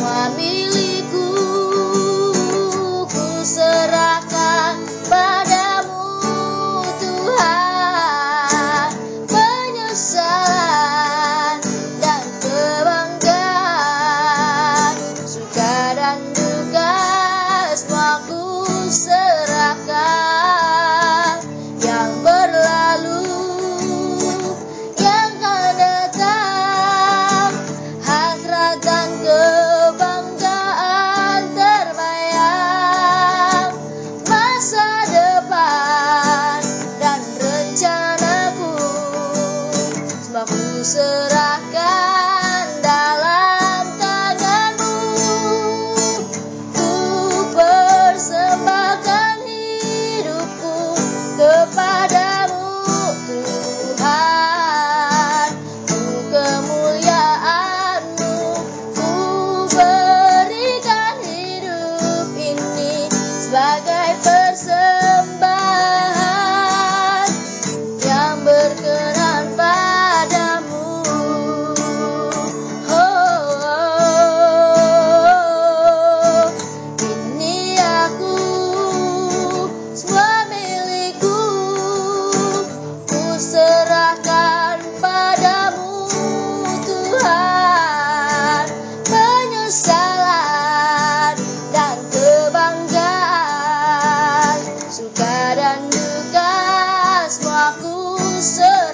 suami serahkan dalam tanganmu. Ku persembahkan hidupku kepadamu Tuhan. Ku kemuliaanmu Ku berikan hidup ini sebagai persembahkan deserve.